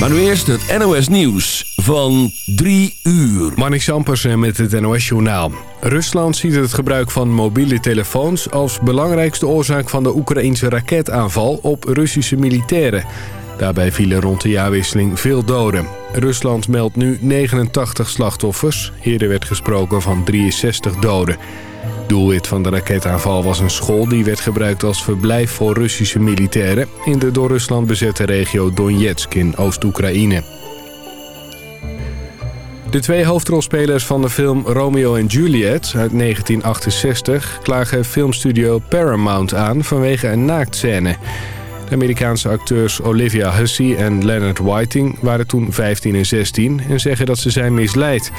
Maar nu eerst het NOS Nieuws van 3 uur. Marnik Sampersen met het NOS Journaal. Rusland ziet het gebruik van mobiele telefoons... als belangrijkste oorzaak van de Oekraïnse raketaanval op Russische militairen. Daarbij vielen rond de jaarwisseling veel doden. Rusland meldt nu 89 slachtoffers. Eerder werd gesproken van 63 doden. Doelwit van de raketaanval was een school die werd gebruikt als verblijf voor Russische militairen... in de door Rusland bezette regio Donetsk in Oost-Oekraïne. De twee hoofdrolspelers van de film Romeo en Juliet uit 1968... klagen filmstudio Paramount aan vanwege een naaktscène. De Amerikaanse acteurs Olivia Hussey en Leonard Whiting waren toen 15 en 16... en zeggen dat ze zijn misleid...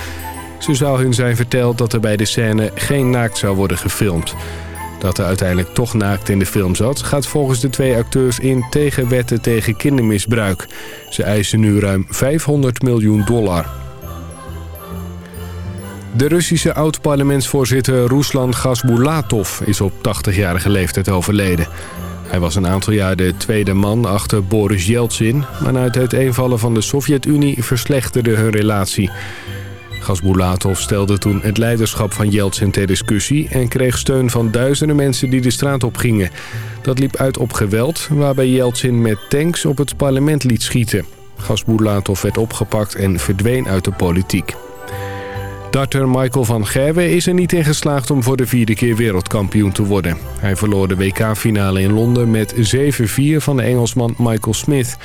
Zo zou hun zijn verteld dat er bij de scène geen naakt zou worden gefilmd. Dat er uiteindelijk toch naakt in de film zat... gaat volgens de twee acteurs in tegen wetten tegen kindermisbruik. Ze eisen nu ruim 500 miljoen dollar. De Russische oud-parlementsvoorzitter Ruslan Gasbulatov is op 80-jarige leeftijd overleden. Hij was een aantal jaar de tweede man achter Boris Yeltsin... maar na het uiteenvallen van de Sovjet-Unie verslechterde hun relatie... Gasbulatov stelde toen het leiderschap van Yeltsin ter discussie... en kreeg steun van duizenden mensen die de straat op gingen. Dat liep uit op geweld, waarbij Yeltsin met tanks op het parlement liet schieten. Gasbulatov werd opgepakt en verdween uit de politiek. Darter Michael van Gerwen is er niet in geslaagd om voor de vierde keer wereldkampioen te worden. Hij verloor de WK-finale in Londen met 7-4 van de Engelsman Michael Smith.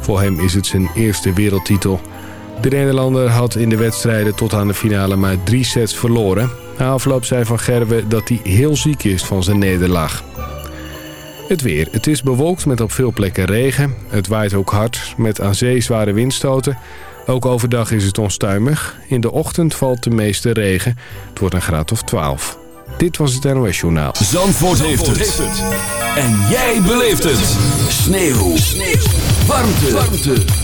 Voor hem is het zijn eerste wereldtitel. De Nederlander had in de wedstrijden tot aan de finale maar drie sets verloren. Na afloop zei Van Gerwen dat hij heel ziek is van zijn nederlaag. Het weer. Het is bewolkt met op veel plekken regen. Het waait ook hard met aan zee zware windstoten. Ook overdag is het onstuimig. In de ochtend valt de meeste regen. Het wordt een graad of 12. Dit was het NOS Journaal. Zandvoort, heeft, het. En jij beleeft het. Sneeuw. Sneeuw. Warmte. Warmte.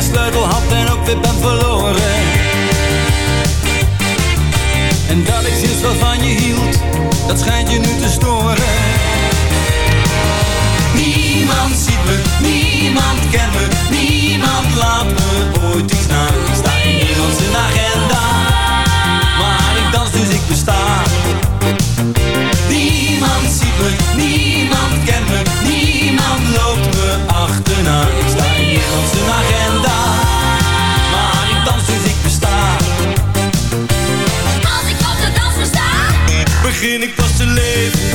Je sleutel had en ook weer ben verloren. En dat ik sinds wat van je hield, dat schijnt je nu te storen. Niemand ziet me, niemand kent me, niemand laat me ooit iets na. Ik in niemand zijn te leven,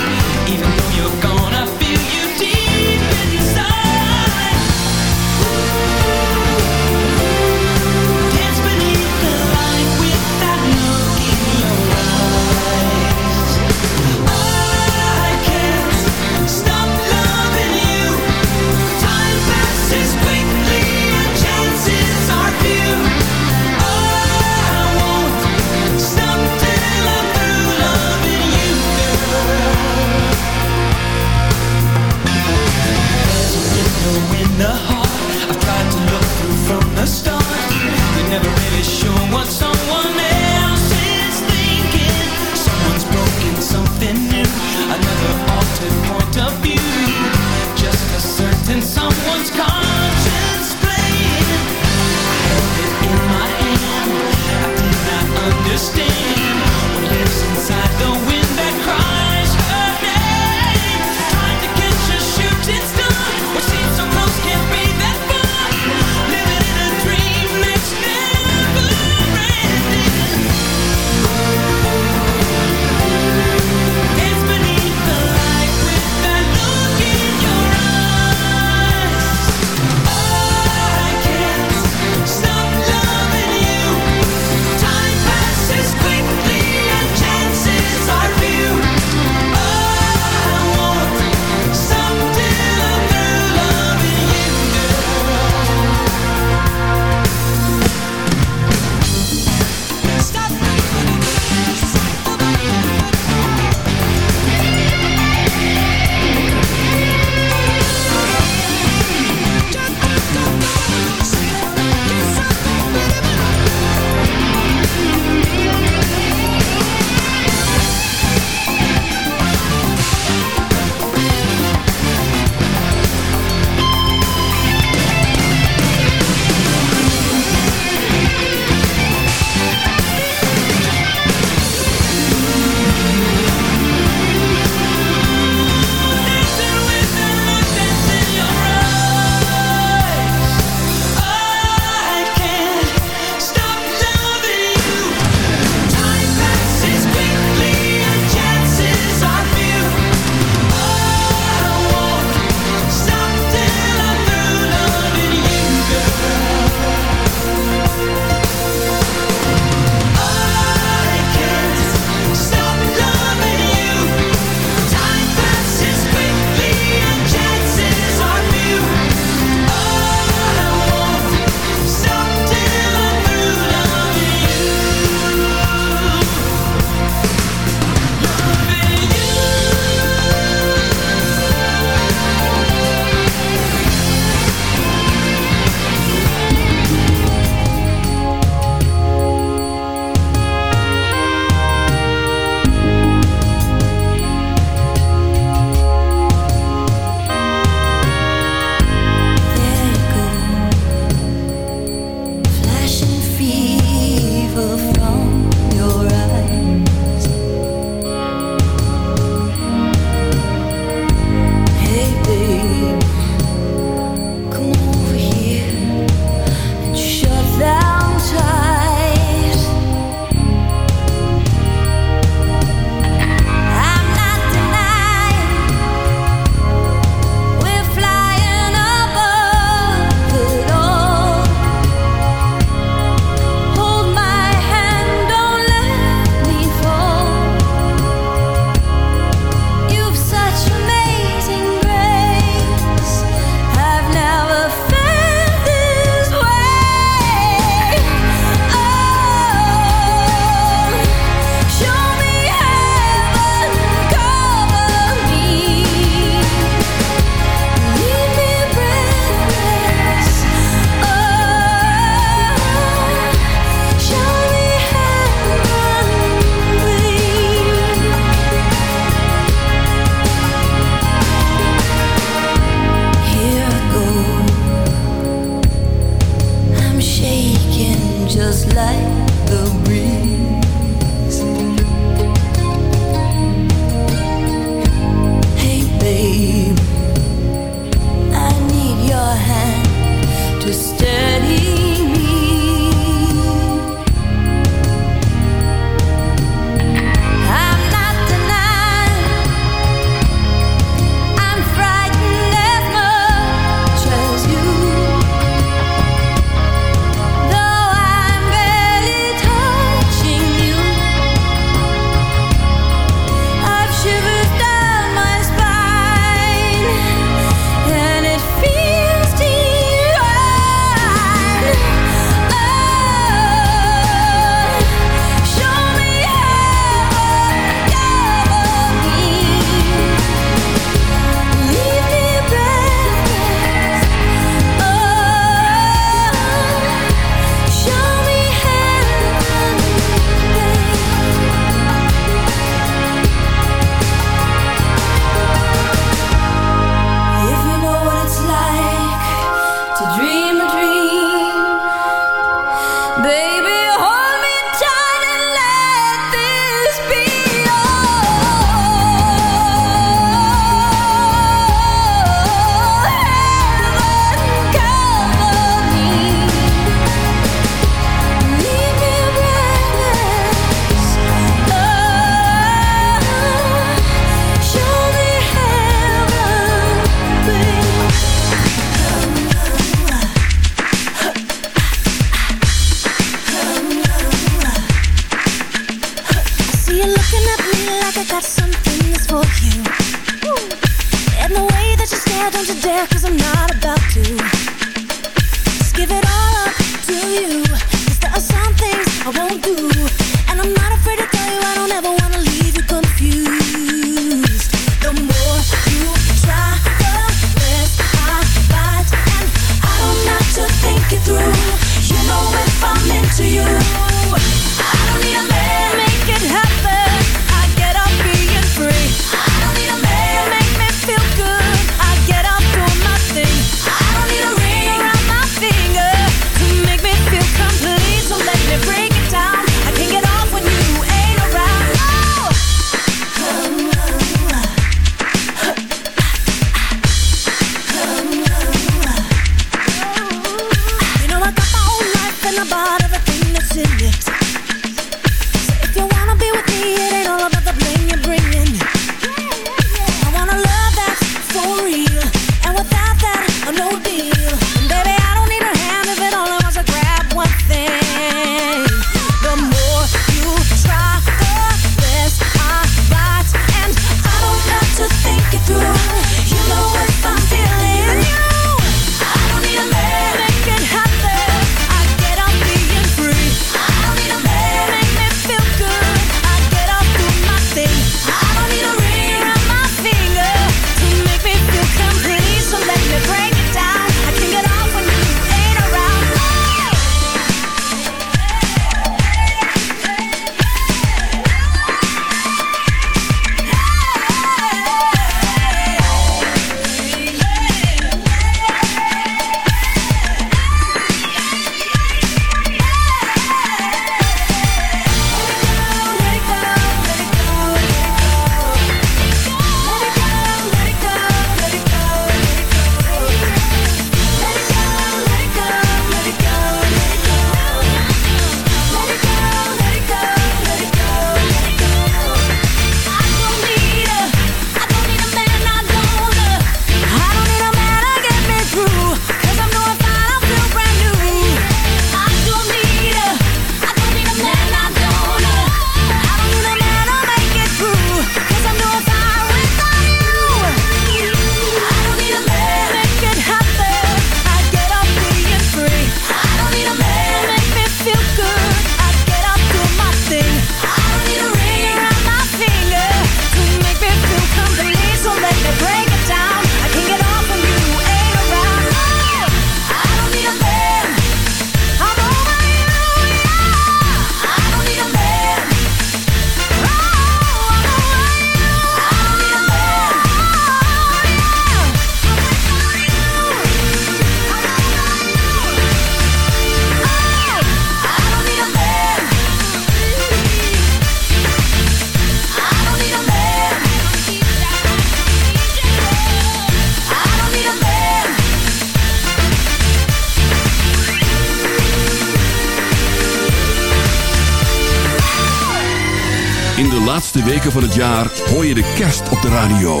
Voor van het jaar hoor je de kerst op de radio.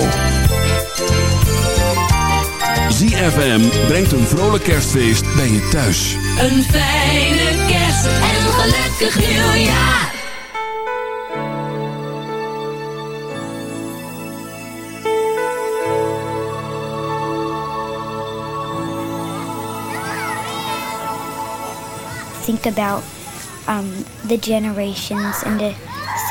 ZFM brengt een vrolijk kerstfeest bij je thuis. Een fijne kerst en een gelukkig nieuwjaar. Think about um, the generations and the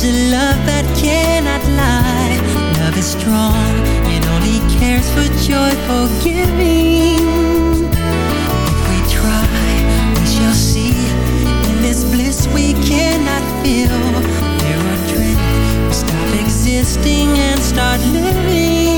There's a love that cannot lie. Love is strong and only cares for joy, giving. If we try, we shall see. In this bliss we cannot feel. There are dreams. Stop existing and start living.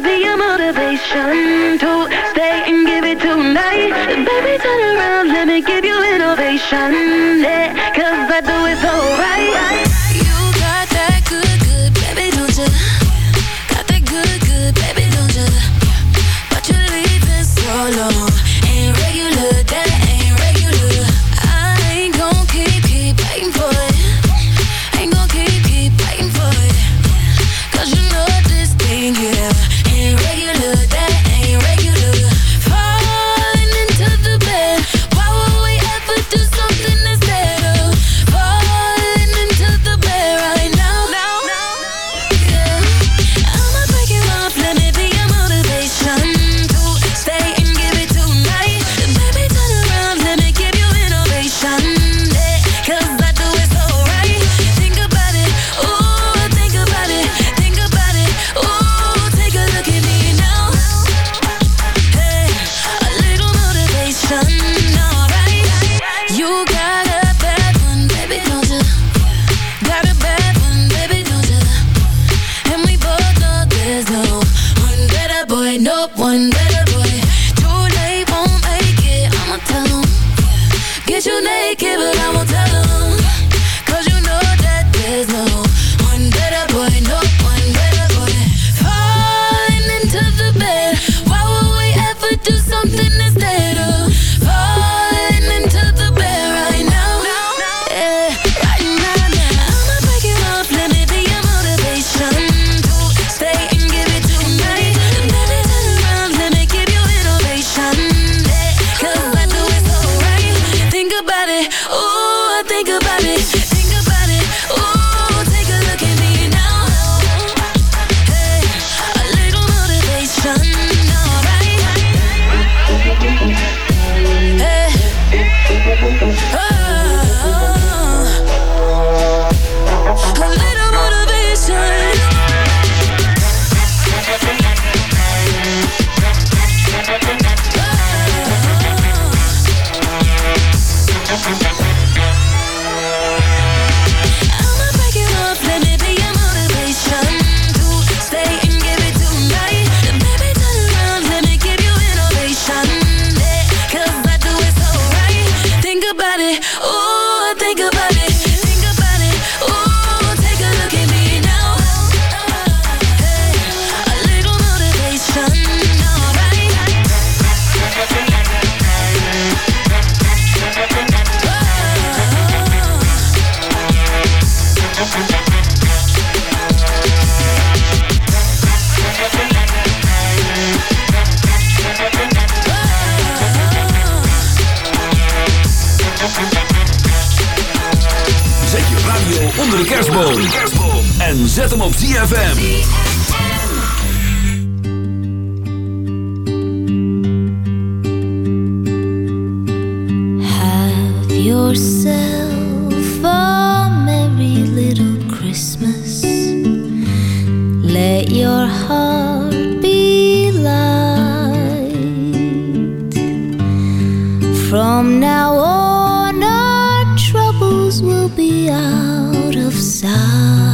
be your motivation to out of sight.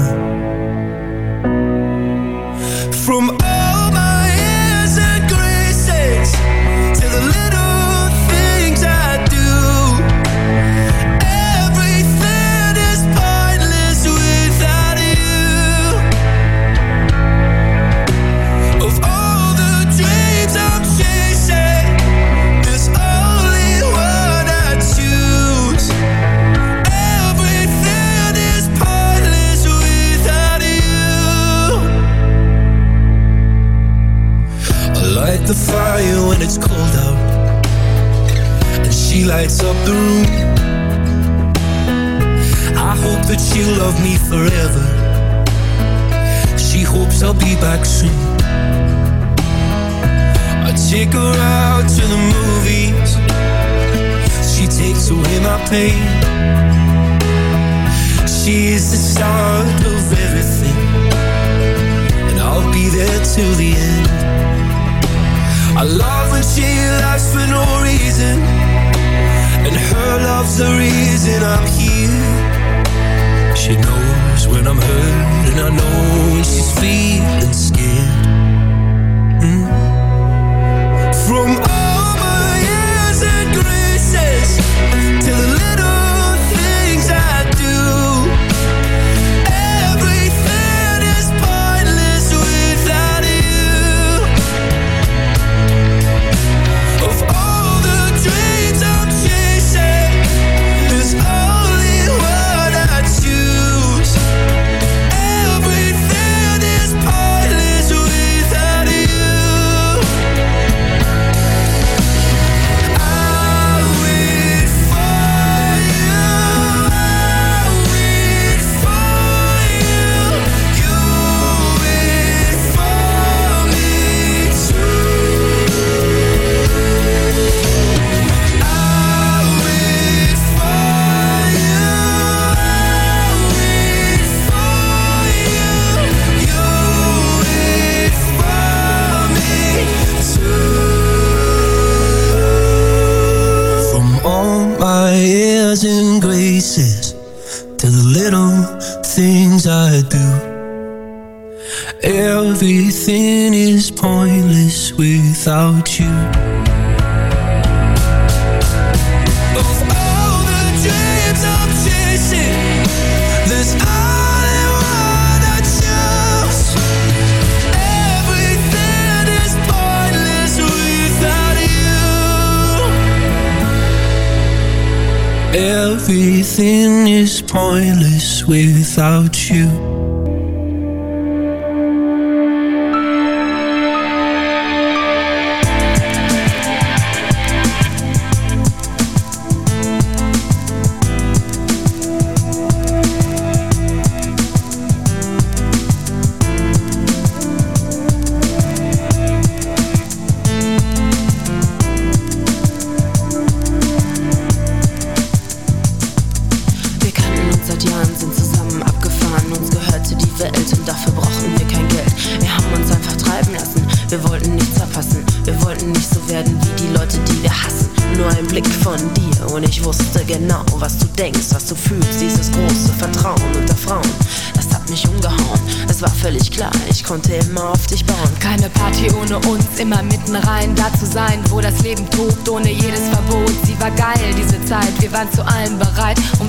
Forever. She hopes I'll be back soon. I take her out to the movies. She takes away my pain. She is the start of everything, and I'll be there till the end. I love when she laughs for no reason, and her love's the reason I'm here. She knows when I'm hurt, and I know when she's feeling scared. Everything is pointless without you.